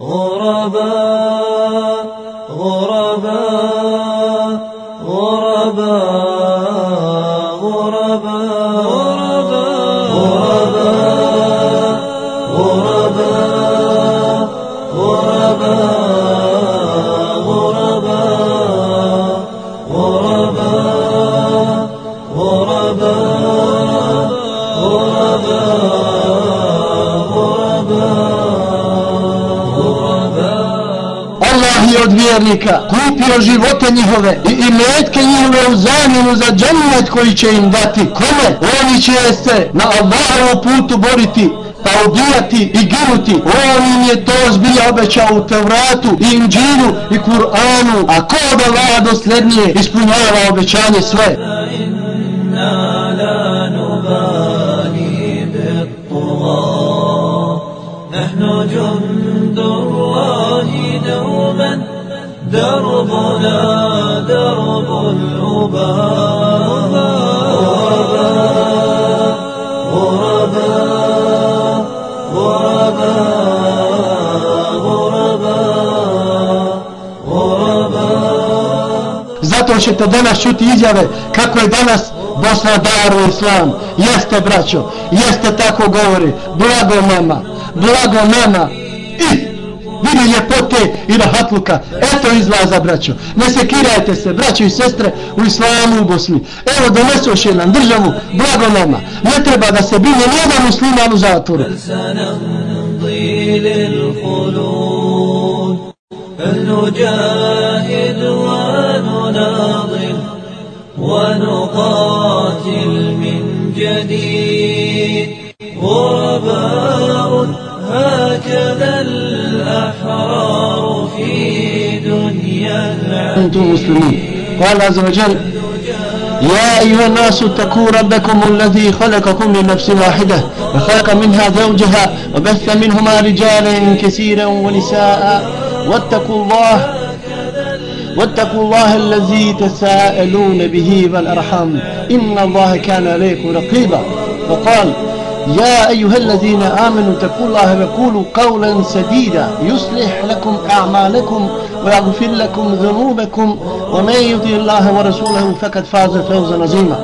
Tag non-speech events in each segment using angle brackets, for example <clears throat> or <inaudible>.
غرباء. Nevjernika, kupio živote njihove i imetke njihove u zamjenu za džennet koji će im dati. Kome? Oni će se na Allahovu putu boriti pa ubijati i ginuti. On im je to zbilja obećao u Tevratu i Inđilu i Kur'anu. A ko od Allaha dosljednije ispunjava obećanje sve? دربنا درب الأباء غرباء غرباء غرباء غرباء Zato ćete danas čuti izjave kako je danas Bosna daru islam. Jeste braćo, jeste tako govori. Blago nama, blago nama. I vidi ljepote i rahatluka. Eto izlaza braćo. Ne sekirajte se braćo i sestre u islamu u Bosni. Evo donesoš jedan državu, blago nama. Ne treba da se bine nijedan musliman u zatvoru. سنمضي للخلود فلنجاهد ونناضل ونقاتل من جديد غرباء هكذا الأحرار في دنيا أنتم مسلمون قال عز وجل يا أيها الناس اتقوا ربكم الذي خلقكم من نفس واحدة وخلق منها زوجها وبث منهما رجالا كثيرا ونساء واتقوا الله واتقوا الله الذي تساءلون به والأرحام. إن الله كان عليكم رقيبا. وقال يا أيها الذين آمنوا اتقوا الله وقولوا قولا سديدا يصلح لكم أعمالكم ويغفر لكم ذنوبكم ومن يطع الله ورسوله فقد فاز فوزا عظيما.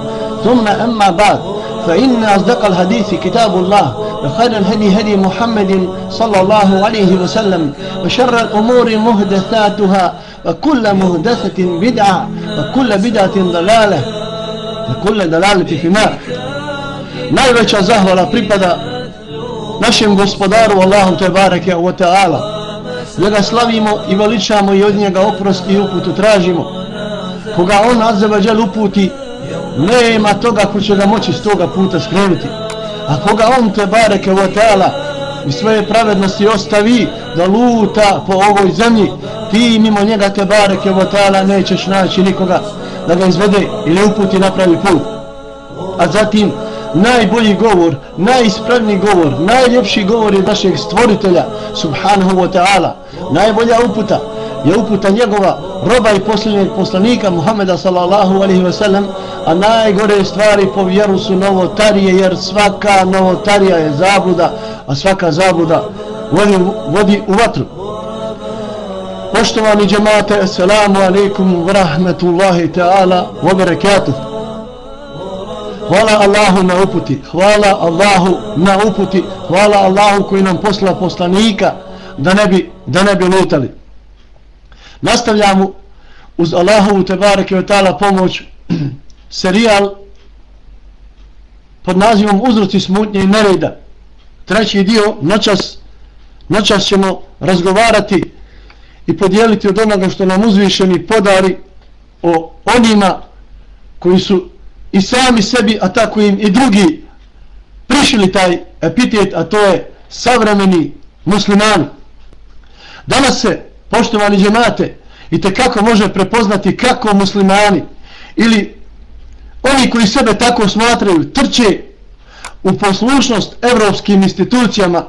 ثم أما بعد فإن أصدق الحديث كتاب الله وخير الهدي هدي محمد صلى الله عليه وسلم وشر الأمور مهدثاتها وكل مهدثة بدعة وكل بدعة ضلالة وكل دلالة في النار. Najveća zahvala pripada našem gospodaru Allahu te bareke wa ta'ala. Njega slavimo i veličamo i od njega oprost i uputu tražimo. Koga on azzavadžel uputi nema toga ko će ga moći s toga puta skrenuti. A koga on te bareke wa ta'ala i svoje pravednosti ostavi da luta po ovoj zemlji ti mimo njega te bareke wa ta'ala nećeš naći nikoga da ga izvede ili uputi na pravi put. A zatim najbolji govor, najispravniji govor, najljepši govor je našeg stvoritelja, subhanahu wa ta'ala. Najbolja uputa je uputa njegova roba i posljednjeg poslanika Muhammeda sallallahu alaihi wa sallam, a najgore stvari po vjeru su novotarije, jer svaka novotarija je zabluda, a svaka zabluda vodi, vodi u vatru. Poštovani džemate, assalamu alaikum wa rahmetullahi ta'ala wa barakatuh. Hvala Allahu na uputi, hvala Allahu na uputi, hvala Allahu koji nam posla poslanika da ne bi, da ne bi lutali. Nastavljamo uz Allahovu tebareke ve ta'ala pomoć <clears throat> serijal pod nazivom Uzroci smutnje i nereda. Treći dio, noćas, noćas ćemo razgovarati i podijeliti od onoga što nam uzvišeni podari o onima koji su i sami sebi, a tako im i drugi prišili taj epitet, a to je savremeni muslimani. Danas se, poštovani džemate, i te kako može prepoznati kako muslimani ili oni koji sebe tako smatraju trče u poslušnost evropskim institucijama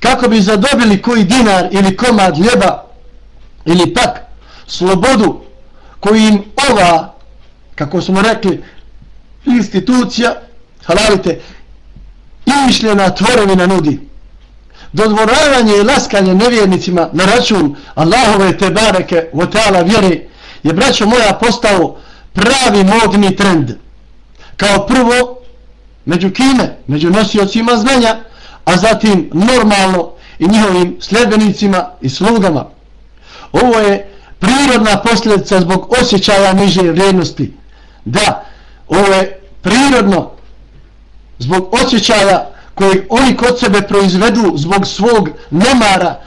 kako bi zadobili koji dinar ili komad ljeba ili pak slobodu koju im ova, kako smo rekli, institucija, halalite, imišljena tvorevina nudi. dodvoravanje i laskanje nevjernicima na račun Allahove te bareke u teala vjere je braćo moja postao pravi modni trend. Kao prvo među kime? Među nosiocima znanja a zatim normalno i njihovim sljedbenicima i slugama. Ovo je prirodna posljedica zbog osjećaja niže vrijednosti. Da ovo je prirodno zbog osjećaja koji oni kod sebe proizvedu zbog svog nemara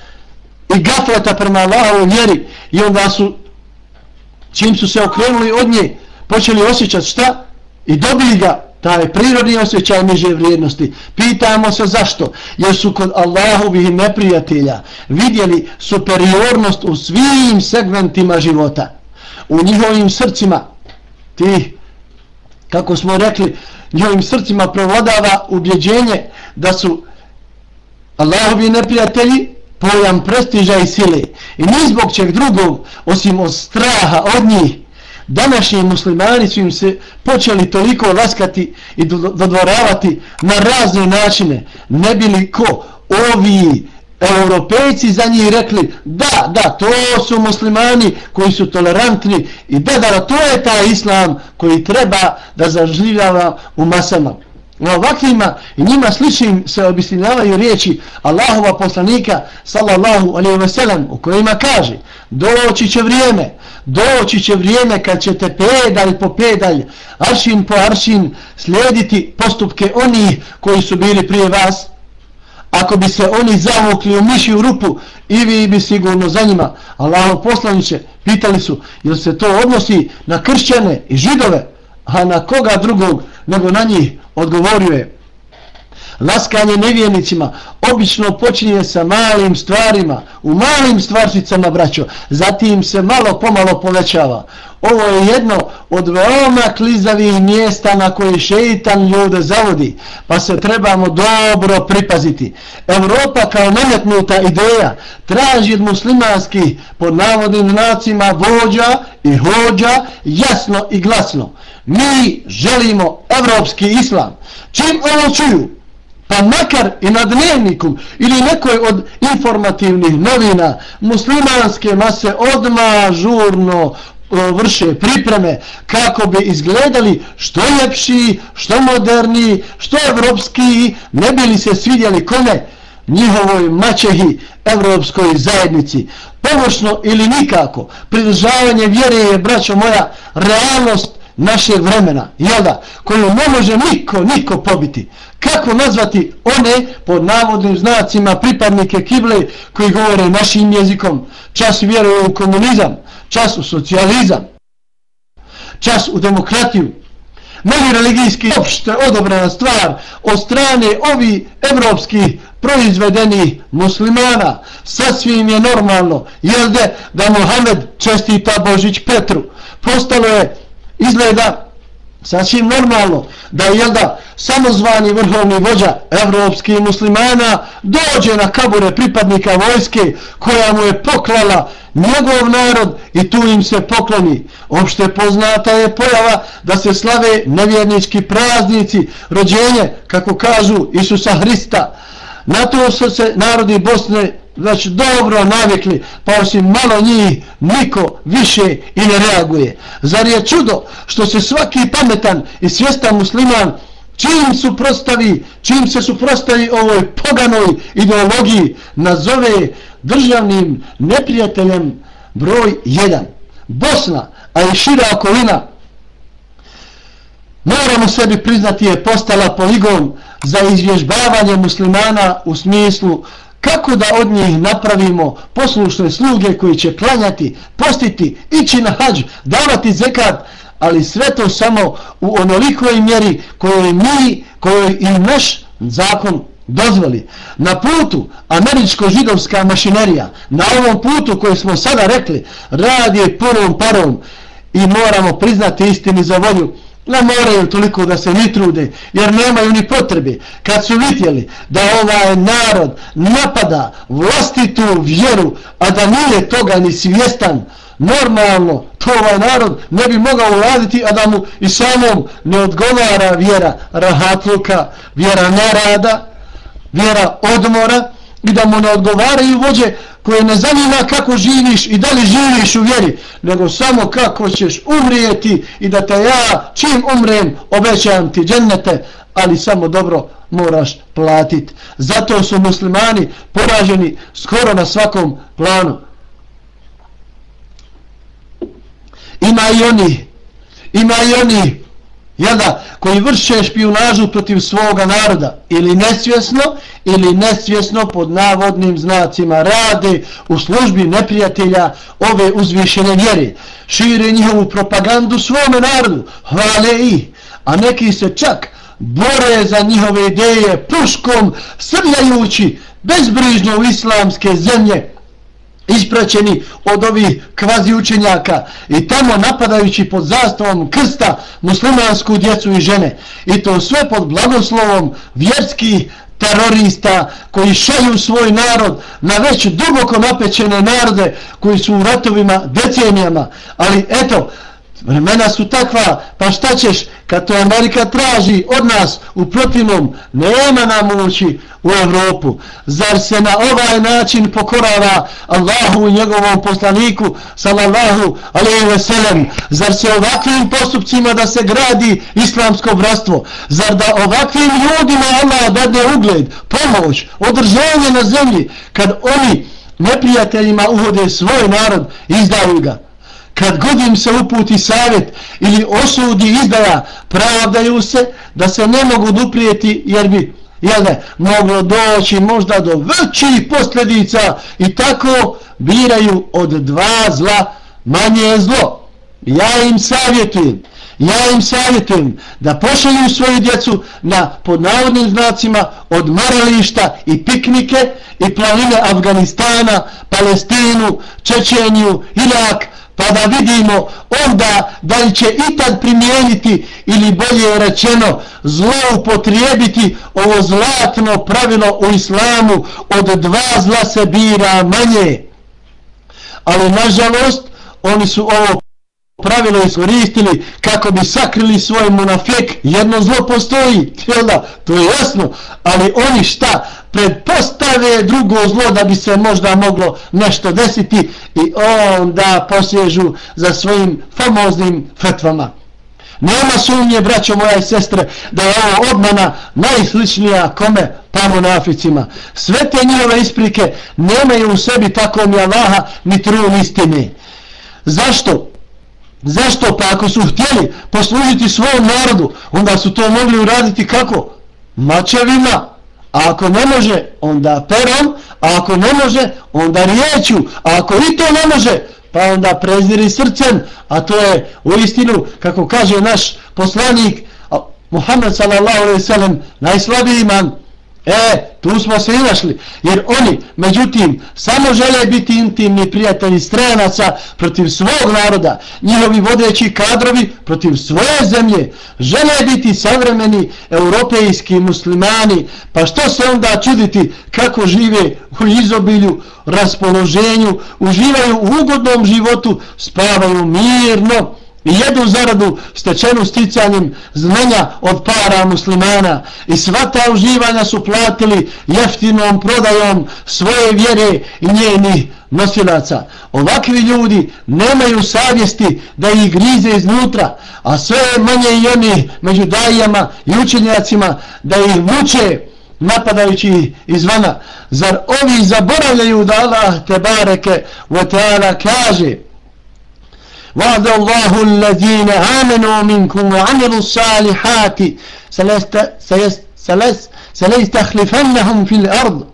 i gafleta prema Allahovoj vjeri. I onda su čim su se okrenuli od nje počeli osjećati šta? I dobili ga. Taj prirodni osjećaj niže vrijednosti. Pitamo se zašto? Jer su kod Allahovih neprijatelja vidjeli superiornost u svim segmentima života. U njihovim srcima ti kako smo rekli njihovim srcima provladava ubjeđenje da su Allahovi neprijatelji pojam prestiža i sile. I ni zbog čeg drugog osim od straha od njih današnji muslimani su im se počeli toliko laskati i dodvoravati na razne načine. Ne bili ko ovi europejci za njih rekli da, da, to su muslimani koji su tolerantni i da, da, to je taj islam koji treba da zaživljava u masama. Na ovakvima i njima sličnim se obistinjavaju riječi Allahova poslanika sallallahu alaihi ve sellem u kojima kaže doći će vrijeme, doći će vrijeme kad ćete pedalj po pedalj, aršin po aršin slijediti postupke onih koji su bili prije vas ako bi se oni zavukli u miši u rupu i vi bi sigurno za njima. Allahov poslaniće pitali su jel se to odnosi na kršćane i židove a na koga drugog nego na njih odgovorio je laskanje nevjernicima obično počinje sa malim stvarima u malim stvarčicama braćo. Zatim se malo pomalo povećava. Ovo je jedno od veoma klizavih mjesta na koje šeitan ljude zavodi pa se trebamo dobro pripaziti. Evropa kao nametnuta ideja traži od muslimanskih pod navodnim znacima vođa i hođa jasno i glasno. Mi želimo evropski islam. Čim ovo čuju pa makar i na dnevniku ili nekoj od informativnih novina muslimanske mase odma žurno e, vrše pripreme kako bi izgledali što ljepši, što moderni, što evropski, ne bi li se svidjeli kome njihovoj mačehi evropskoj zajednici. Površno ili nikako, pridržavanje vjere je, braćo moja, realnost našeg vremena, jel da, koju ne može niko, niko pobiti. Kako nazvati one, pod navodnim znacima, pripadnike kible koji govore našim jezikom, čas vjeruju u komunizam, čas u socijalizam, čas u demokratiju, mnogi religijski opšte odobrana stvar od strane ovi evropskih proizvedenih muslimana, sasvim je normalno, jel de, da Mohamed čestita Božić Petru, postalo je izgleda sasvim normalno da je da samozvani vrhovni vođa evropskih muslimana dođe na kabure pripadnika vojske koja mu je poklala njegov narod i tu im se pokloni. Opšte poznata je pojava da se slave nevjernički praznici, rođenje, kako kažu Isusa Hrista. Na to se narodi Bosne znači dobro navikli, pa osim malo njih niko više i ne reaguje. Zar je čudo što se svaki pametan i svjestan musliman čim su prostavi, čim se suprostavi ovoj poganoj ideologiji nazove državnim neprijateljem broj 1. Bosna, a i šira okolina, moramo sebi priznati je postala poligon za izvježbavanje muslimana u smislu kako da od njih napravimo poslušne sluge koji će klanjati, postiti, ići na hađ, davati zekat, ali sve to samo u onolikoj mjeri kojoj mi, kojoj i naš zakon dozvoli. Na putu američko-židovska mašinerija, na ovom putu koji smo sada rekli, radi je punom parom i moramo priznati istini za volju ne moraju toliko da se ni trude, jer nemaju ni potrebe. Kad su vidjeli da ovaj narod napada vlastitu vjeru, a da nije toga ni svjestan, normalno to ovaj narod ne bi mogao uraditi, a da mu i samom ne odgovara vjera rahatluka, vjera nerada, vjera odmora i da mu ne odgovaraju vođe koje ne zanima kako živiš i da li živiš u vjeri, nego samo kako ćeš umrijeti i da te ja čim umrem obećavam ti džennete, ali samo dobro moraš platiti. Zato su muslimani poraženi skoro na svakom planu. Ima i oni, ima i oni, jel da, koji vrše špionažu protiv svoga naroda, ili nesvjesno, ili nesvjesno pod navodnim znacima rade u službi neprijatelja ove uzvišene vjere, šire njihovu propagandu svome narodu, hvale ih, a neki se čak bore za njihove ideje puškom, srljajući bezbrižno u islamske zemlje, ispraćeni od ovih kvazi učenjaka. I tamo napadajući pod zastavom krsta muslimansku djecu i žene. I to sve pod blagoslovom vjerskih terorista koji šaju svoj narod na već duboko napećene narode koji su u ratovima decenijama. Ali eto Vremena su takva, pa šta ćeš kad to Amerika traži od nas u protivnom, nema nam ući u Evropu. Zar se na ovaj način pokorava Allahu i njegovom poslaniku, sallallahu alaihi ve sellem? Zar se ovakvim postupcima da se gradi islamsko bratstvo? Zar da ovakvim ljudima Allah dade ugled, pomoć, održanje na zemlji, kad oni neprijateljima uhode svoj narod, izdaju ga? Kad god im se uputi savjet ili osudi izdaja, pravdaju se da se ne mogu duprijeti jer bi jel ne, moglo doći možda do većih posljedica i tako biraju od dva zla manje zlo. Ja im savjetujem, ja im savjetujem da pošalju svoju djecu na podnavodnim znacima od marališta i piknike i planine Afganistana, Palestinu, Čečeniju, Irak, pa da vidimo onda da li će i tad primijeniti ili bolje rečeno zloupotrijebiti ovo zlatno pravilo u islamu od dva zla se bira manje. Ali nažalost oni su ovo pravilo iskoristili kako bi sakrili svoj monafek jedno zlo postoji da, to je jasno. Ali oni šta? Predpostave drugo zlo da bi se možda moglo nešto desiti i onda posježu za svojim famoznim fetvama. Nema sumnje braćo moja i sestre da je ovo obmana najsličnija kome? Pa Tamo na sve te njihove isprike nemaju u sebi tako mi Allaha ni trun istine. Zašto? Zašto? Pa ako su htjeli poslužiti svom narodu, onda su to mogli uraditi kako? Mačevima. A ako ne može, onda perom. A ako ne može, onda riječu. A ako i to ne može, pa onda preziri srcem. A to je u istinu, kako kaže naš poslanik, Muhammed sallallahu alaihi sallam, najslabiji iman, E, tu smo se inašli, jer oni, međutim, samo žele biti intimni prijatelji stranaca protiv svog naroda, njihovi vodeći kadrovi protiv svoje zemlje, žele biti savremeni europejski muslimani, pa što se onda čuditi kako žive u izobilju, raspoloženju, uživaju u ugodnom životu, spavaju mirno, i jednu zaradu stečenu sticanjem znanja od para muslimana i sva ta uživanja su platili jeftinom prodajom svoje vjere i njenih nosilaca. Ovakvi ljudi nemaju savjesti da ih grize iznutra, a sve manje i oni među dajama i učenjacima da ih muče napadajući izvana. Zar ovi zaboravljaju da Allah te bareke u kaže وعد الله الذين آمنوا منكم وعملوا الصالحات سليستخلفنهم في الأرض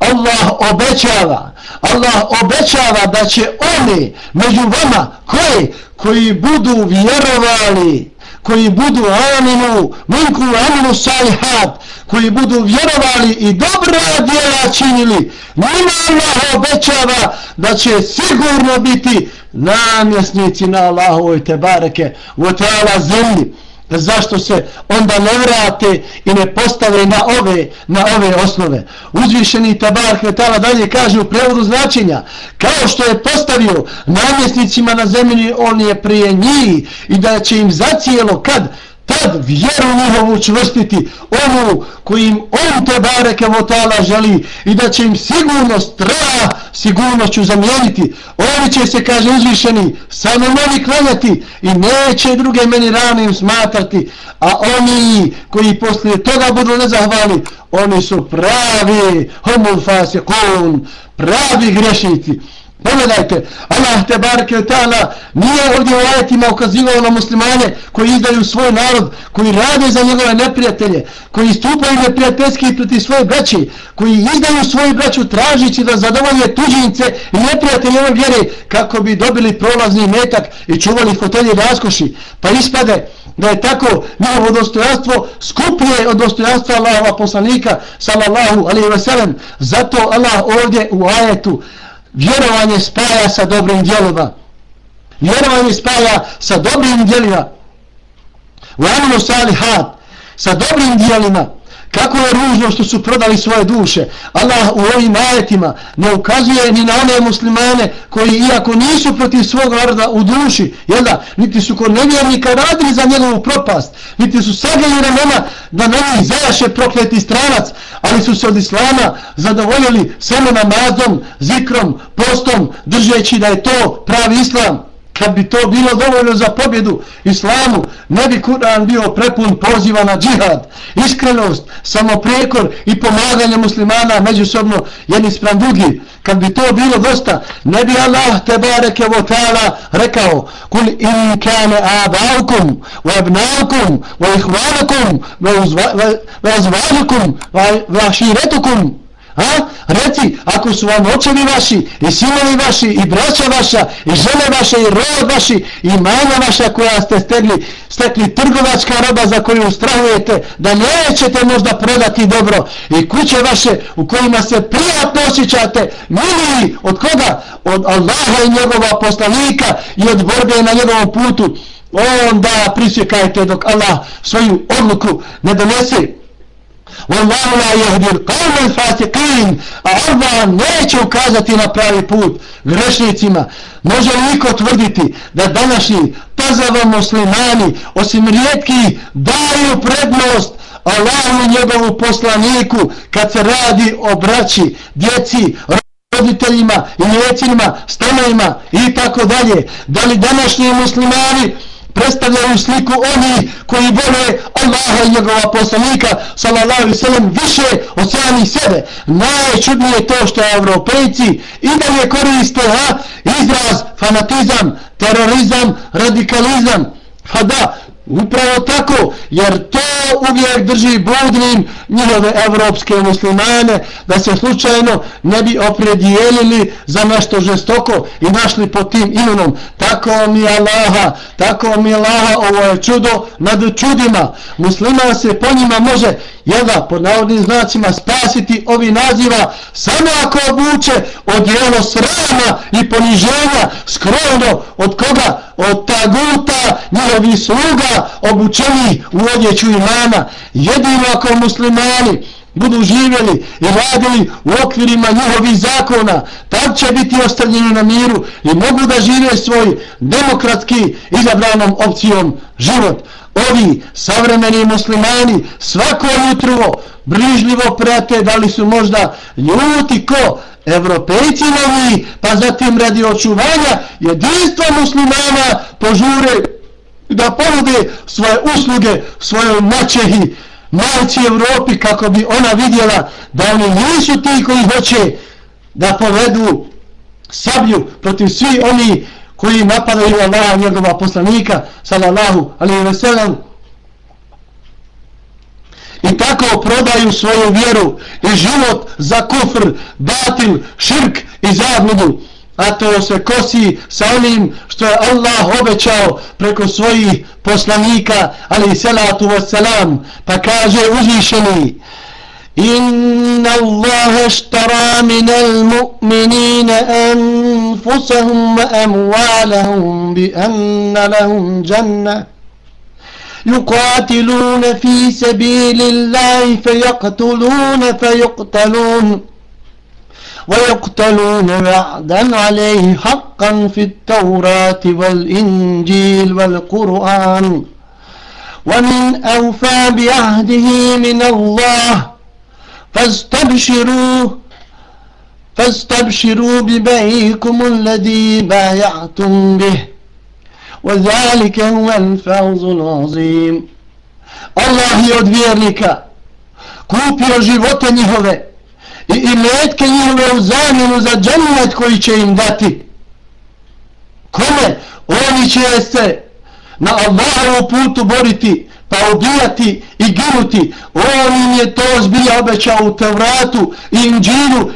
Allah obećava, Allah obećava da će oni među vama koji, koji budu vjerovali, koji budu aminu, minku aminu salihat, koji budu vjerovali i dobra djela činili, njima Allah obećava da će sigurno biti namjesnici na Allahovoj tebareke u teala zemlji zašto se onda ne vrate i ne postave na ove na ove osnove? Uzvišeni Tabar metala dalje kaže u prevodu značenja kao što je postavio namjesnicima na zemlji on je prije njih i da će im zacijelo kad tad vjeru njihovu čvrstiti onu kojim on te bareke votala želi i da će im sigurnost strah sigurnošću zamijeniti. Oni će se kaže uzvišeni samo meni klanjati i neće druge meni ranim smatrati a oni koji poslije toga budu nezahvali oni su pravi homul fasikun pravi grešnici. Pogledajte, Allah te barke ta'ala nije ovdje u ajetima ukazivao na muslimane koji izdaju svoj narod, koji rade za njegove neprijatelje, koji stupaju neprijateljski proti svoje braći, koji izdaju svoju braću tražići da zadovolje tuđince i neprijatelje ove vjere kako bi dobili prolazni metak i čuvali fotelje raskoši. Pa ispade da je tako njihovo dostojanstvo skuplje od dostojanstva Allahova poslanika sallallahu alaihi wa. Zato Allah ovdje u ajetu vjerovanje spaja sa dobrim djelima. Vjerovanje spaja sa dobrim djelima. U amilu salihat, sa dobrim djelima. Kako je ružno što su prodali svoje duše. Allah u ovim ajetima ne ukazuje ni na one muslimane koji iako nisu protiv svog naroda u duši, jel da, niti su kod nevjernika radili za njegovu propast, niti su sagali ramena da na njih zajaše prokleti stranac, ali su se od islama zadovoljili samo namazom, zikrom, postom, držeći da je to pravi islam. Kad bi to bilo dovoljno za pobjedu islamu, ne bi Kur'an bio prepun poziva na džihad, iskrenost, samoprekor i pomaganje muslimana međusobno jedni sprem drugi. Kad bi to bilo dosta, ne bi Allah te bareke vo ta'ala rekao Kul in kane abaukum, wa abnaukum, wa ihvanakum, wa uzvanukum, wa aširetukum, A? Reci, ako su vam očevi vaši, i sinovi vaši, i braća vaša, i žene vaše, i rod vaši, i manja vaša koja ste stegli, stekli trgovačka roba za koju strahujete, da nećete možda prodati dobro, i kuće vaše u kojima se prijatno osjećate, miliji od koga? Od Allaha i njegova poslanika i od borbe na njegovom putu, onda prisjekajte dok Allah svoju odluku ne donese. Wallahu la yahdi al-qawm al-fasiqin. Allah neće ukazati na pravi put grešnicima. Može li tvrditi da današnji tazava muslimani osim rijetki daju prednost Allahu i njegovu poslaniku kad se radi o braći, djeci, roditeljima i njecinima, stanovima i tako dalje. Da li današnji muslimani predstavljaju sliku oni koji vole Allaha i njegova poslanika sallallahu alaihi sallam više od sami sebe. Najčudnije je to što evropejci i dalje koriste ha, izraz fanatizam, terorizam, radikalizam. Pa da, Upravo tako, jer to uvijek drži budnim njihove evropske muslimane, da se slučajno ne bi opredijelili za nešto žestoko i našli pod tim imenom. Tako mi Allaha, tako mi Allaha, ovo je čudo nad čudima. Musliman se po njima može, jedna, pod navodnim znacima, spasiti ovi naziva, samo ako obuče odjelo srama i poniženja skromno od koga? Od taguta, njihovi sluga, obučeni u odjeću imana. Jedino ako muslimani budu živjeli i radili u okvirima njihovih zakona, tad će biti ostavljeni na miru i mogu da žive svoj demokratski izabranom opcijom život. Ovi savremeni muslimani svako jutro brižljivo prate da li su možda ljuti ko evropejci novi, pa zatim radi očuvanja jedinstva muslimana požure da ponude svoje usluge svojoj mačehi, majci Evropi kako bi ona vidjela da oni nisu ti koji hoće da povedu sablju protiv svi oni koji napadaju Allaha njegova poslanika sallallahu alaihi ve sellem i tako prodaju svoju vjeru i život za kufr, batil, širk i zabludu. A to se kosi sa onim što je Allah obećao preko svojih poslanika, ali salatu wassalam, pa kaže uzvišeni, إن الله اشترى من المؤمنين أنفسهم وأموالهم بأن لهم جنة يقاتلون في سبيل الله فيقتلون فيقتلون ويقتلون وعدا عليه حقا في التوراة والإنجيل والقرآن. ومن أوفى بعهده من الله فاستبشروا فاستبشروا ببيعكم الذي بايعتم به. وذلك هو الفوز العظيم. الله je od vjernika kupio živote i imetke njihove u zamjenu za džennet koji će im dati. Kome? Oni će se na Allahovu putu boriti, pa ubijati i ginuti. On im je to zbilja obećao u Tevratu, i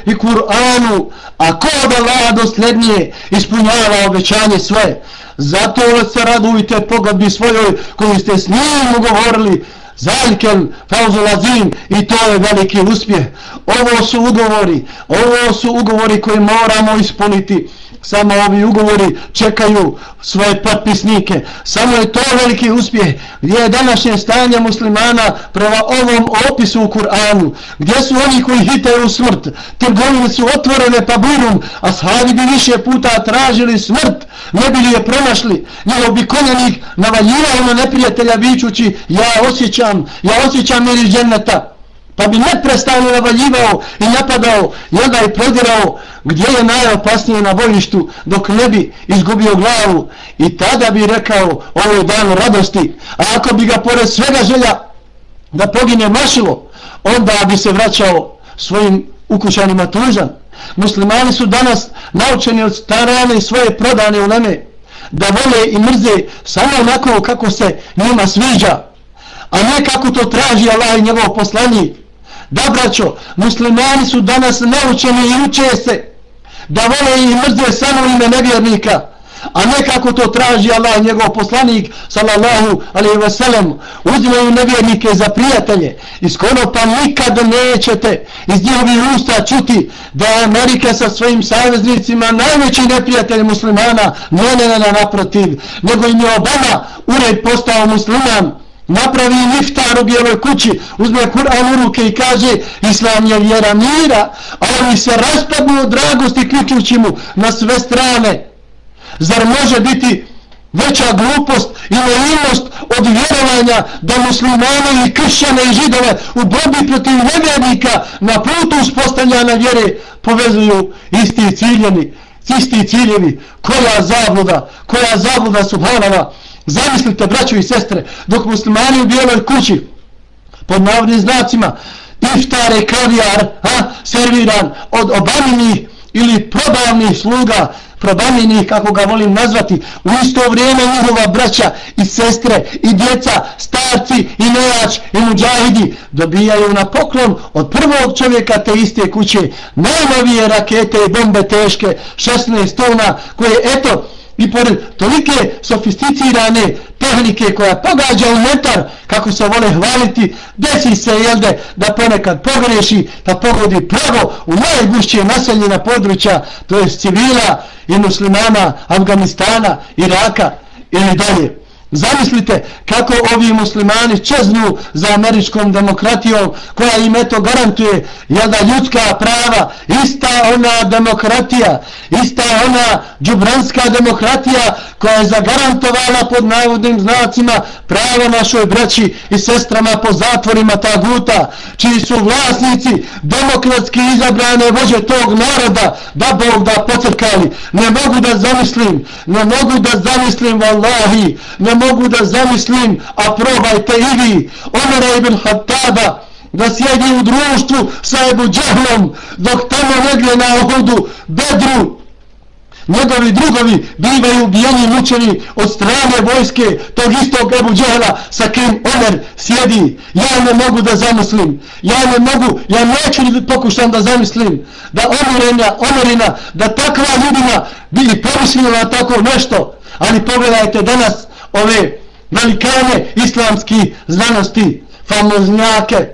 i Kur'anu. A ko od Allaha doslednije ispunjava obećanje svoje? Zato se radujte pogodbi svojoj koju ste s njim ugovorili. Zalikel fauzulazim i to je veliki uspjeh. Ovo su ugovori, ovo su ugovori koje moramo ispuniti samo ovi ugovori čekaju svoje potpisnike. Samo je to veliki uspjeh. Gdje je današnje stanje muslimana prema ovom opisu u Kur'anu? Gdje su oni koji hitaju smrt? Trgovine su otvorene pa burum, a sahabi bi više puta tražili smrt, ne bili je pronašli. Njegov bi konjanik navaljivao na neprijatelja vičući, ja osjećam, ja osjećam mir iz dženneta. Pa bi neprestano navaljivao i napadao i prodirao gdje je najopasnije na bojištu dok ne bi izgubio glavu. I tada bi rekao ovo je dan radosti. A ako bi ga pored svega želja da pogine mašilo onda bi se vraćao svojim ukućanima tužan. Muslimani su danas naučeni od starane svoje prodane uleme da vole i mrze samo onako kako se njima sviđa a ne kako to traži Allah i njegov poslanik. Da, braćo, muslimani su danas naučeni i uče se da vole i mrze samo ime nevjernika, a ne kako to traži Allah, njegov poslanik, sallallahu alaihi ve sellem, uzimaju nevjernike za prijatelje. Iz skoro pa nikad nećete iz njihovih usta čuti da je Amerika sa svojim saveznicima najveći neprijatelj muslimana, ne, ne, ne, naprotiv, nego im je Obama ured postao musliman, napravi iftar u bijeloj kući, uzme Kur'an u ruke i kaže Islam je vjera mira, a oni se raspadnu od dragosti ključući mu na sve strane. Zar može biti veća glupost i naivnost od vjerovanja da muslimane i kršćane i židove u borbi protiv nevjernika na putu uspostavljanja vjere povezuju isti ciljeni, isti ciljevi, koja zabluda, koja zabluda subhanala. Zamislite, braćo i sestre, dok muslimani u bijeloj kući, pod navodnim znacima, iftare, kavijar, ha, serviran od obaminih ili probavnih sluga, probavljenih, kako ga volim nazvati, u isto vrijeme njihova braća i sestre i djeca, starci i nejač i muđahidi dobijaju na poklon od prvog čovjeka te iste kuće. Najnovije rakete i bombe teške, 16 tona, koje, eto, i pored tolike sofisticirane tehnike koja pogađa u metar, kako se vole hvaliti, desi se, jelde, da ponekad pogreši, da pogodi pravo u najgušće naseljena područja, to je civila i muslimana Afganistana, Iraka ili dalje. Zamislite kako ovi muslimani čeznu za američkom demokratijom koja im eto garantuje jada da ljudska prava, ista ona demokratija, ista ona džubranska demokratija koja je zagarantovala pod navodnim znacima pravo našoj braći i sestrama po zatvorima ta guta, čiji su vlasnici demokratski izabrane vođe tog naroda, da Bog da pocrkali. Ne mogu da zamislim, ne mogu da zamislim, vallahi, ne mogu mogu da zamislim, a probajte i vi, Omara ibn Hattaba, da sjedi u društvu sa Ebu Džahlom, dok tamo negdje na ohodu Bedru, njegovi drugovi bivaju ubijeni mučeni od strane vojske tog istog Ebu Džehla sa kim Omer sjedi. Ja ne mogu da zamislim. Ja ne mogu, ja neću ni pokušam da zamislim da Omerina, Omerina, da takva ljudina bili pomislili na tako nešto. Ali pogledajte danas ove velikane islamski znanosti, famoznjake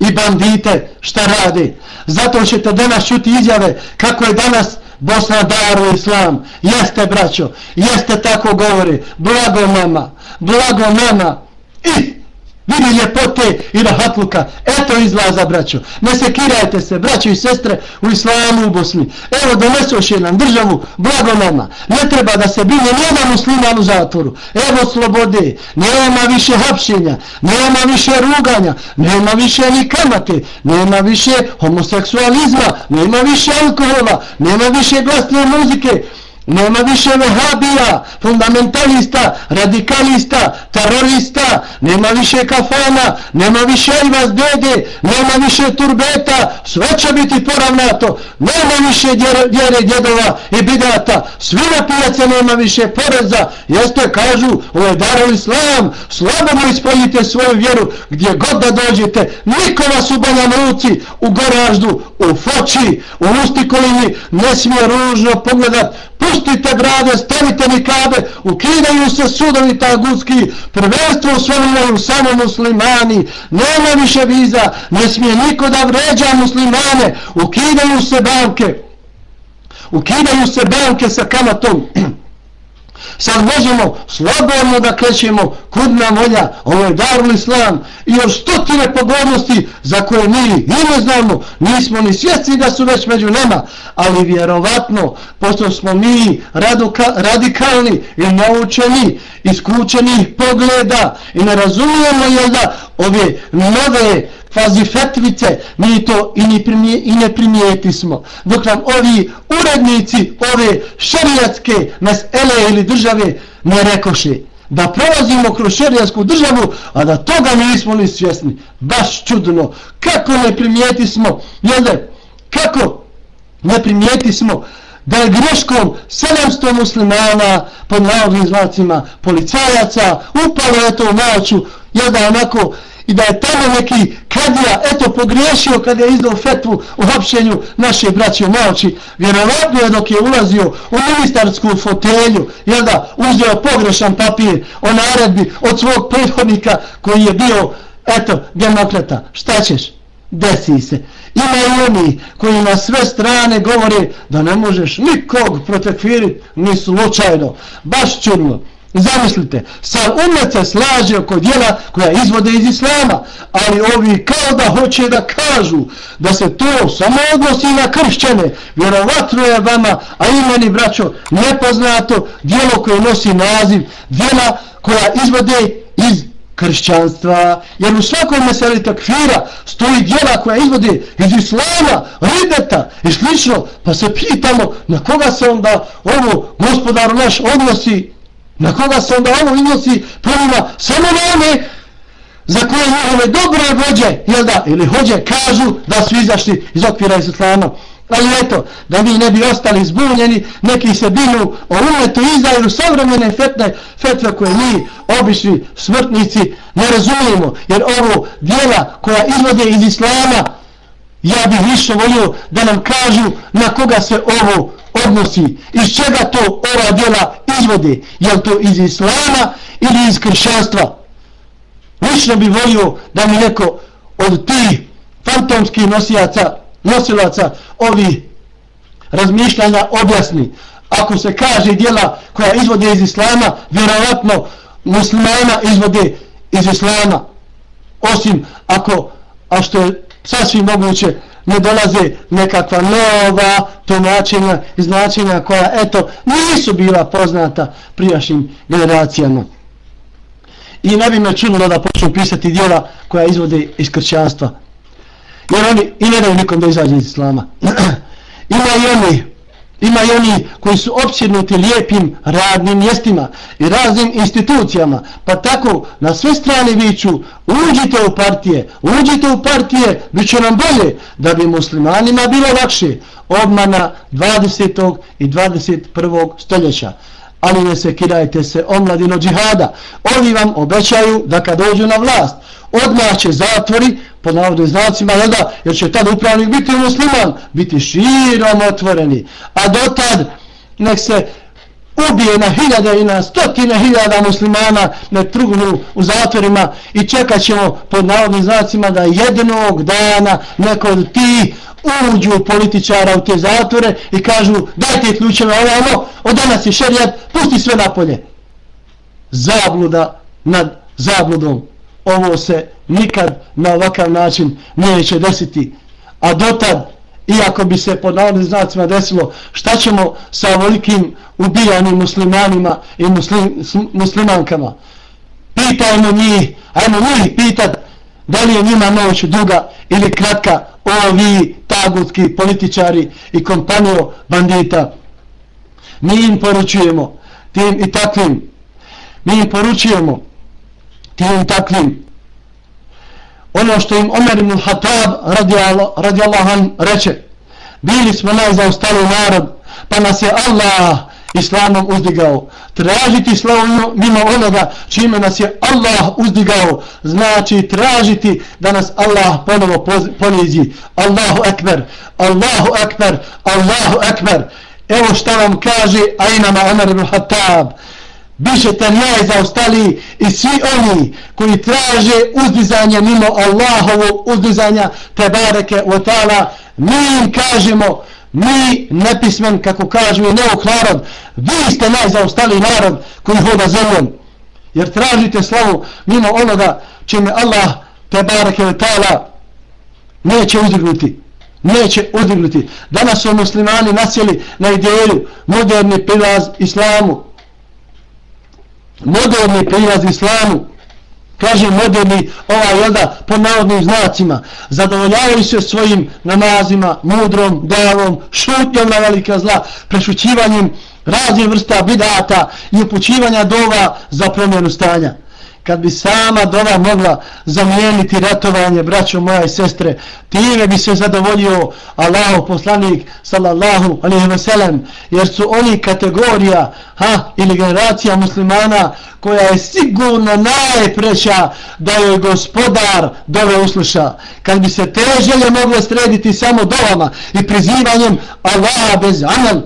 i bandite šta rade. Zato ćete danas čuti izjave kako je danas Bosna daru islam. Jeste braćo, jeste tako govori. Blago nama, blago nama. I vidi ljepote i rahatluka. Eto izlaza, braćo. Ne sekirajte se, braćo i sestre, u islamu u Bosni. Evo, donesoš je nam državu, blago nama. Ne treba da se bine nema musliman u zatvoru. Evo slobode, nema više hapšenja, nema više ruganja, nema više ni kamate, nema više homoseksualizma, nema više alkohola, nema više glasne muzike, Nema više vehabija, fundamentalista, radikalista, terorista, nema više kafana, nema više Ivas dede, nema više turbeta, sve će biti poravnato, nema više djere djedova i bidata, svi na pijace nema više poreza, jeste, kažu, ovo je daro islam, slobodno ispoljite svoju vjeru gdje god da dođete, niko vas u Banja Luci, u Goraždu, u Foči, u Ustikolini, ne smije ružno pogledat, pustite brade, stavite nikabe, ukidaju se sudovi tagutski, prvenstvo osvojivaju samo muslimani, nema više viza, ne smije niko da vređa muslimane, ukidaju se banke, ukidaju se banke sa kamatom, Sad možemo slobodno da krećemo kud nam volja, ovo je darul islam. I još stotine pogodnosti za koje mi i ne znamo, nismo ni svjesni da su već među nama, ali vjerovatno, pošto smo mi raduka, radikalni i naučeni, iskučeni pogleda i ne razumijemo je da ove nove fazi fetvice, mi to i ne, primije, i ne primijeti smo. Dok nam ovi urednici ove šarijatske mesele ili države ne rekoše da prolazimo kroz šarijatsku državu, a da toga nismo ni svjesni. Baš čudno. Kako ne primijeti smo, jelde, kako ne primijeti smo da je greškom 700 muslimana pod navodnim znacima policajaca upalo eto u noću, jel da onako i da je tamo neki kadija eto pogriješio kada je izdao fetvu u hapšenju naše braće u Malči. Vjerovatno je dok je ulazio u ministarsku fotelju, jel da, uzeo pogrešan papir o naredbi od svog prethodnika koji je bio, eto, demokrata. Šta ćeš? Desi se. Ima i oni koji na sve strane govore da ne možeš nikog protekviriti ni slučajno. Baš čudno. Zamislite, sa umet se slaže oko dijela koja izvode iz islama, ali ovi kao da hoće da kažu da se to samo odnosi na kršćane, vjerovatno je vama, a i meni braćo, nepoznato dijelo koje nosi naziv, dijela koja izvode iz kršćanstva, jer u svakom meseli takfira stoji djela koja izvode iz islama, rideta i slično, pa se pitamo na koga se onda ovo gospodar naš odnosi. Na koga se onda ovo iznosi pravima samo na one za koje njihove dobre vođe, jel da, ili hođe kažu da su izašli iz okvira islama. Ali eto, da mi ne bi ostali zbunjeni, neki se binu o umetu izdaju savremene fetne, fetve koje mi, obični smrtnici, ne razumijemo. Jer ovo dijela koja izvode iz islama, ja bih više volio da nam kažu na koga se ovo odnosi, iz čega to ova djela izvode, je to iz islama ili iz kršćanstva. Lično bi volio da mi neko od tih fantomskih nosijaca, nosilaca ovih razmišljanja objasni. Ako se kaže djela koja izvode iz islama, vjerovatno muslimana izvode iz islama. Osim ako, a što je sasvim moguće, ne dolaze nekakva nova tumačenja i značenja koja, eto, nisu bila poznata prijašnjim generacijama. I ne bi me čunulo da počnu pisati dijela koja izvode iz kršćanstva. Jer oni i ne daju nikom da izađe iz islama. <clears throat> Ima i oni Ima i oni koji su opsjednuti lijepim radnim mjestima i raznim institucijama, pa tako na sve strane viću, uđite u partije, uđite u partije, bit će nam bolje, da bi muslimanima bilo lakše obmana 20. i 21. stoljeća. Ali ne se kidajte se omladino džihada. Oni vam obećaju da kad dođu na vlast, odmah će zatvori, po navodnim znacima, jel da, jer će tad upravnik biti musliman, biti širom otvoreni. A dotad, nek se ubije na hiljade i na stotine hiljada muslimana, ne trugnu u zatvorima i čekat ćemo pod navodnim znacima da jednog dana neko od ti uđu političara u te zatvore i kažu dajte ključeve ovamo, od danas je šerijat, pusti sve napolje. Zabluda nad zabludom ovo se nikad na ovakav način neće desiti. A dotad, iako bi se pod navodnim znacima desilo, šta ćemo sa ovolikim ubijanim muslimanima i muslim, muslimankama? Pitajmo njih, ajmo njih pitat da li je njima noć duga ili kratka ovi tagutski političari i kompanijo bandita. Mi im poručujemo tim i takvim. Mi im poručujemo tim takvim. Ono što im Omer ibn Hatab radi Allahan reče. Bili smo najzaostali narod pa nas je Allah islamom uzdigao. Tražiti slavu mimo onoga čime nas je Allah uzdigao, znači tražiti da nas Allah ponovo ponizi. Allahu ekber, Allahu ekber, Allahu ekber. Evo šta vam kaže Ainama Omer ibn Hatab. Bišete najzaostali i svi oni koji traže uzdizanje mimo Allahovog uzdizanja Tebareke u mi im kažemo mi nepismen, kako kažu i neuk narod, vi ste najzaostali narod koji hoda zemljom. Jer tražite slavu mimo onoga čime Allah Tebareke ve neće uzdignuti. Neće uzdignuti. Danas su muslimani nasjeli na ideju moderni prilaz islamu. Moderni prilaz islamu. Kaže moderni ova jelda po navodnim znacima zadovoljavaju se svojim namazima mudrom, davom šutnjom na velika zla prešućivanjem raznih vrsta bidata i upućivanja dova za promjenu stanja kad bi sama dova mogla zamijeniti ratovanje braćo moja i sestre time bi se zadovoljio Allahov poslanik sallallahu alaihi ve sellem, jer su oni kategorija ha, ili generacija muslimana koja je sigurno najpreća da joj gospodar dove usluša. Kad bi se te želje mogle srediti samo dovama i prizivanjem Allaha bez amal,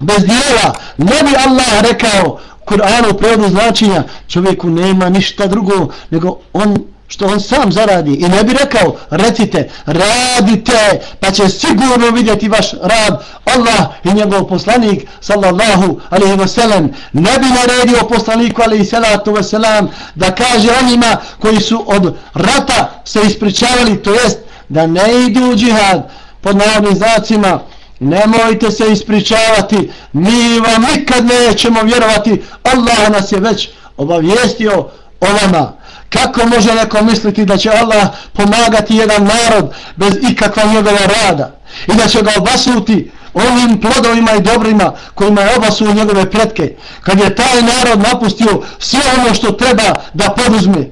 bez dijela ne bi Allah rekao Kur'anu prevodu značenja čovjeku nema ništa drugo nego on što on sam zaradi. I ne bi rekao recite radite pa će sigurno vidjeti vaš rad. Allah i njegov poslanik sallallahu alaihi wasallam ne bi naredio poslaniku alaihi salatu wa da kaže onima koji su od rata se ispričavali to jest da ne idu u džihad pod navodnim znacima Nemojte se ispričavati, mi vam nikad nećemo vjerovati, Allah nas je već obavijestio o vama. Kako može neko misliti da će Allah pomagati jedan narod bez ikakva njegova rada? I da će ga obasuti ovim plodovima i dobrima kojima je obasuo njegove pretke? Kad je taj narod napustio sve ono što treba da poduzme.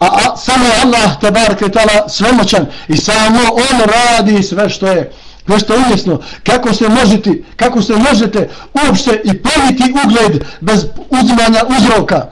A, a samo Allah tabar kretala svemoćan i samo on radi sve što je. Nešto umjesno, kako se možete, kako se možete uopšte i praviti ugled bez uzimanja uzroka.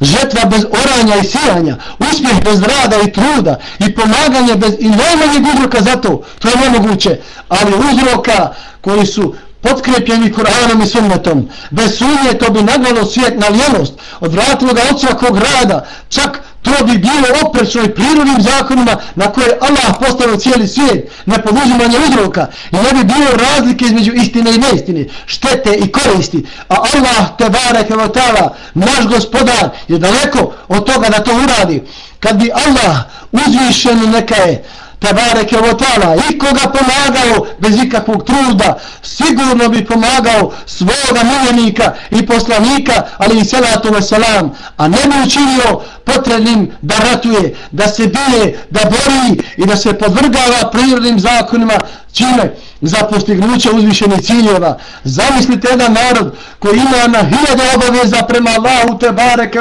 Žetva bez oranja i sijanja, uspjeh bez rada i truda i pomaganje bez i najmanjeg uzroka za to, to je nemoguće. Ali uzroka koji su potkrepljeni Kur'anom i sunnetom, bez sumnje to bi nagnalo svijet na lijenost, odvratilo ga od svakog rada, čak to bi bilo oprečno i prirodnim zakonima na koje Allah postavio cijeli svijet, na poduzimanje uzroka. I ne bi bilo razlike između istine i neistine, štete i koristi. A Allah, te barek evotala, naš gospodar, je daleko od toga da to uradi. Kad bi Allah uzvišen neka je, tabareke Votala, ikoga pomagao bez ikakvog truda sigurno bi pomagao svoga miljenika i poslanika ali i salatu wa a ne bi učinio potrebnim da ratuje da se bije, da bori i da se podvrgava prirodnim zakonima. Čime? Za postignuće uzvišenih ciljeva. Zamislite jedan narod koji ima na hiljade obaveza prema Allahu te bareke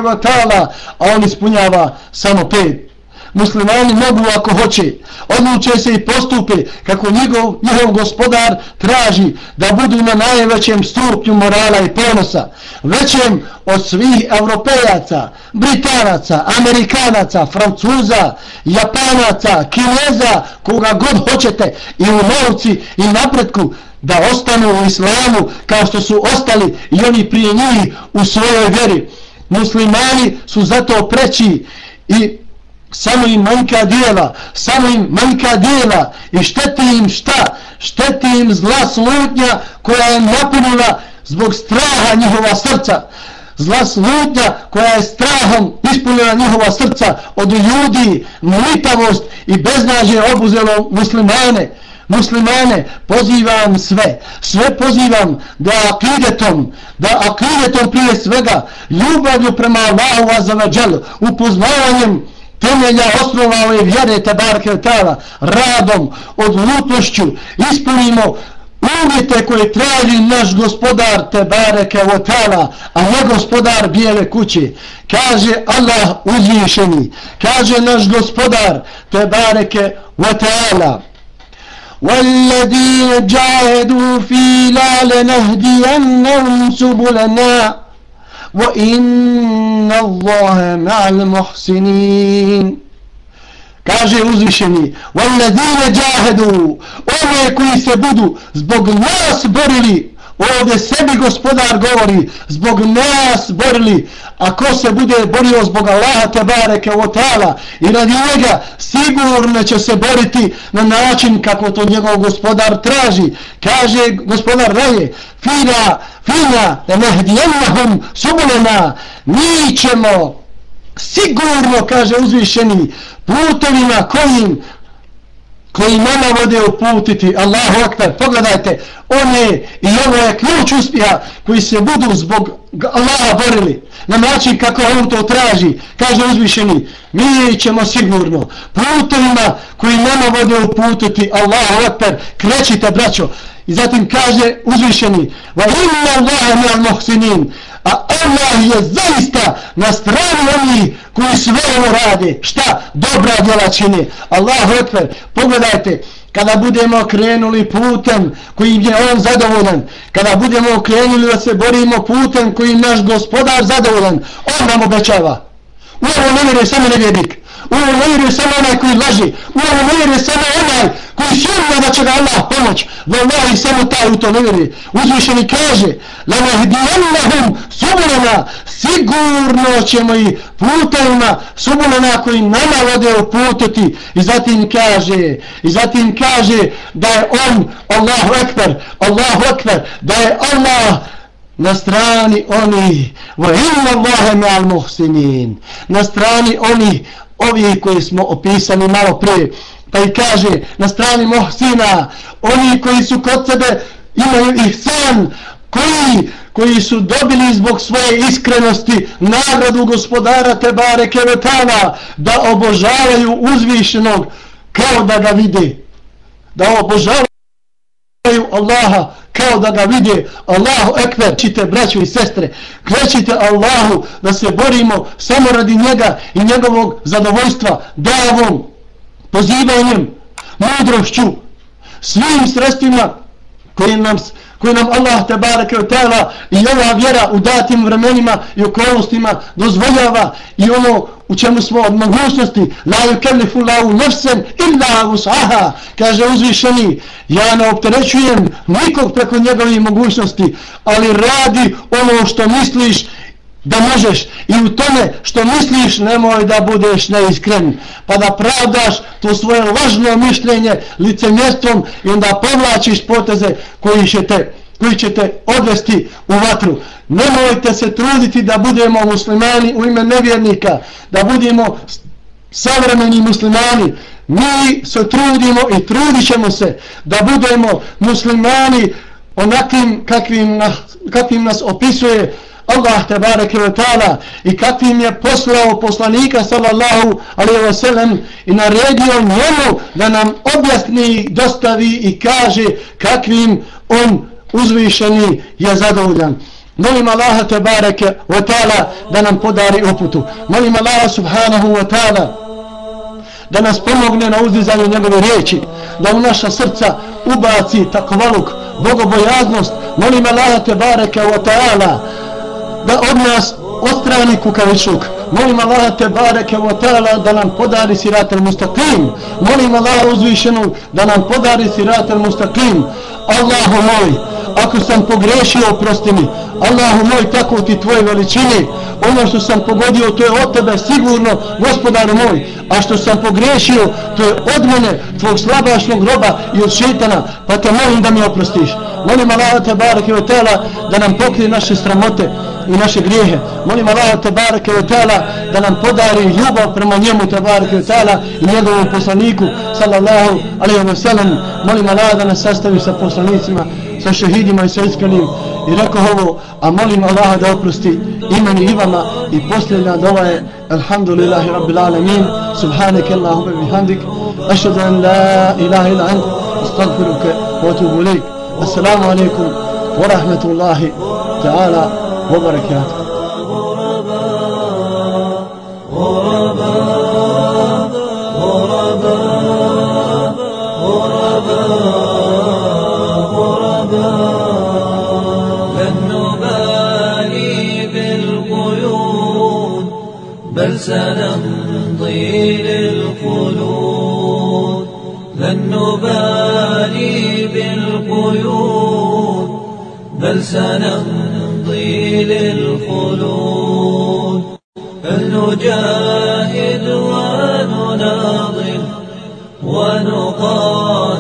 a on ispunjava samo pet muslimani mogu ako hoće. Odluče se i postupe kako njegov, njegov gospodar traži da budu na najvećem stupnju morala i ponosa. Većem od svih evropejaca britanaca, amerikanaca francuza, japanaca kineza, koga god hoćete i u novci i napretku da ostanu u islamu kao što su ostali i oni prije njih u svojoj vjeri. Muslimani su zato preći i samo im manjka dijela, samo im manjka dijela i šteti im šta? Šteti im zla slutnja koja je napunila zbog straha njihova srca. zla slutnja koja je strahom ispunila njihova srca od ljudi, mlitavost i beznađe obuzelo muslimane. Muslimane, pozivam sve, sve pozivam da akidetom, da akidetom prije svega, ljubavlju prema Allahu azzavadžel, upoznavanjem temelja osnova ove vjere Tebarke Tala, radom, odlutnošću, ispunimo uvjete koje traži naš gospodar Tebareke Tala, a ne gospodar bijele kuće. Kaže Allah uzvišeni, kaže naš gospodar Tebareke Tala. والذين جاهدوا فينا لنهدينهم سبلنا وإن الله مع المحسنين kaže uzvišeni والذين جاهدوا one koji se budu zbog nas borili Ovdje sebi gospodar govori, zbog nas borili, a ko se bude borio zbog Allaha Tebareke o tala i radi njega sigurno će se boriti na način kako to njegov gospodar traži. Kaže gospodar Raje, fina, fina, da nehdijennahum subulena, mi ćemo sigurno, kaže uzvišeni, putovima kojim koji nama vode uputiti, Allahu akbar, pogledajte, one i ovo je ključ uspjeha koji se budu zbog Allaha borili. Na način kako on to traži, kaže uzvišeni, mi ćemo sigurno. Putovima koji nama vode uputiti, Allahu akbar, krećite braćo, i zatim kaže uzvišeni, va inna Allahe muhsinin, a Allah je zaista na strani oni koji sve ovo rade. Šta? Dobra djela čine. Allahu ekber, pogledajte, kada budemo krenuli putem kojim je on zadovoljan, kada budemo krenuli da se borimo putem kojim naš gospodar zadovoljan, on nam obećava. U ovo ne vjeruje samo nevjernik. U ovom vjeruje samo onaj koji laži. U ovom vjeruje samo onaj koji sumnja da će ga Allah pomoć. Wallahi samo taj u to ne vjeruje. Uzvišeni kaže Lama hdijannahum subulana sigurno ćemo i putajima subulana koji nama vode uputiti. I zatim kaže i zatim kaže da je on Allahu Ekber Allahu Ekber da je Allah na strani oni wa inna Allahe ma'al muhsinin na strani oni ovi koji smo opisani malo prije. Pa i kaže na strani Mohsina, oni koji su kod sebe imaju ihsan, koji, koji su dobili zbog svoje iskrenosti nagradu gospodara Tebare Kevetana da obožavaju uzvišenog kao da ga vide. Da obožavaju Allaha kao da ga vide Allahu ekber, čite braćo i sestre, krećite Allahu da se borimo samo radi njega i njegovog zadovoljstva, davom, pozivanjem, mudrošću, svim sredstvima koje nam, koje nam Allah te barake od tela i ova vjera u datim vremenima i okolnostima dozvoljava i ono u čemu smo od mogućnosti la yukallifu lahu nafsan illa wus'aha kaže uzvišeni ja ne opterećujem nikog preko njegovih mogućnosti ali radi ono što misliš da možeš i u tome što misliš nemoj da budeš neiskren pa da pravdaš to svoje lažno mišljenje licemjerstvom i onda povlačiš poteze koji će te koji će te odvesti u vatru. Nemojte se truditi da budemo muslimani u ime nevjernika, da budemo savremeni muslimani. Mi se trudimo i trudit se da budemo muslimani onakvim kakvim nas, kakvim nas opisuje Allah te bareke ve taala i kakvim je poslao poslanika sallallahu alejhi ve sellem i naredio njemu da nam objasni, dostavi i kaže kakvim on uzvišeni je zadovoljan. Molim Allaha te bareke ve taala da nam podari uputu. Molim Allaha subhanahu wa taala da nas pomogne na uzdizanju njegove riječi, da u naša srca ubaci takvaluk, bogobojaznost. Molim Allaha te bareke ve taala da od nas ostrani kukavičluk. Molim Allah te bareke wa ta'ala da nam podari sirat al-mustaqim. Molim Allah uzvišenu da nam podari sirat al-mustaqim. Allahu moj, ako sam pogrešio, oprosti mi. Allahu moj, tako ti tvoje veličine. Ono što sam pogodio, to je od tebe sigurno, gospodaru moj. A što sam pogrešio, to je od mene, tvog slabašnog roba i od šetana. Pa te molim da mi oprostiš. Molim Allah te bareke wa ta'ala da nam pokrije naše sramote i naše grijehe. Molim Allah tabaraka wa ta'ala da nam podari ljubav prema njemu tabaraka wa ta'ala i njegovom poslaniku sallallahu alaihi wa sallam. Molim Allah da nas sastavi sa poslanicima, sa šehidima i sa iskrenim. I rekao ovo, a molim Allah da oprosti imeni i vama i posljedna dova je Alhamdulillahi Rabbil Alamin Subhaneke Allahumma bihamdik Ašadu an la ilaha ila ant Astagfiruke wa atubu ilaik Assalamu alaikum wa rahmatullahi ta'ala وبركاته غرباء غرباء غرباء غرباء غرباء لن نبالي بالقيود بل سنمضي للخلود لن نبالي بالقيود بل سنمضي للخلود فلنجاهد ونناضل ونقاتل.